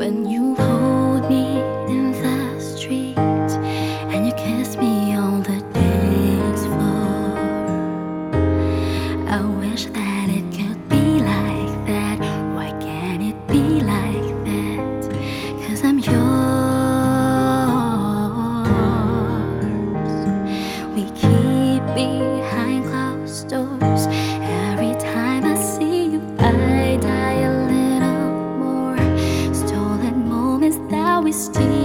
When you hold me in the street and you kiss me on the dance floor, I wish that it could be like that. Why can't it be like that? Cause I'm yours. We keep behind we steal.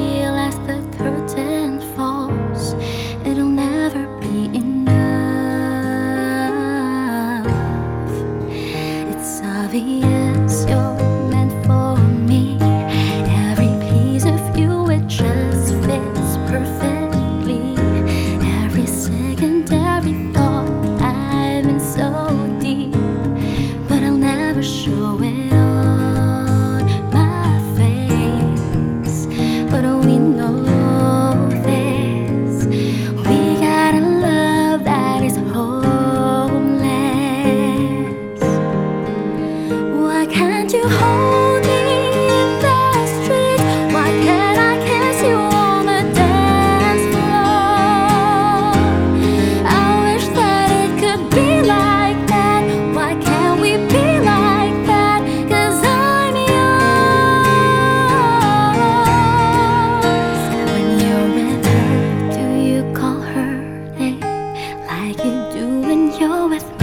you with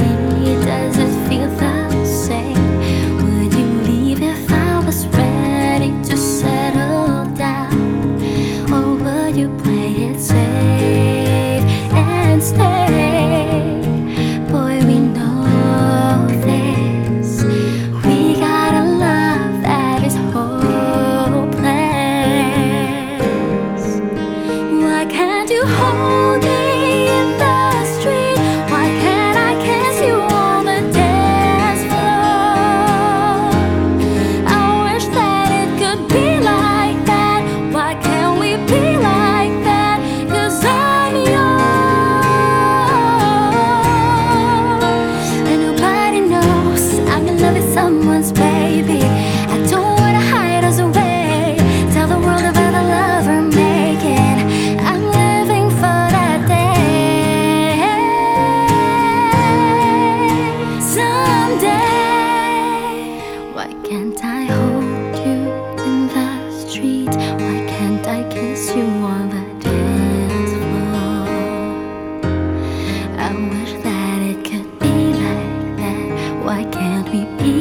be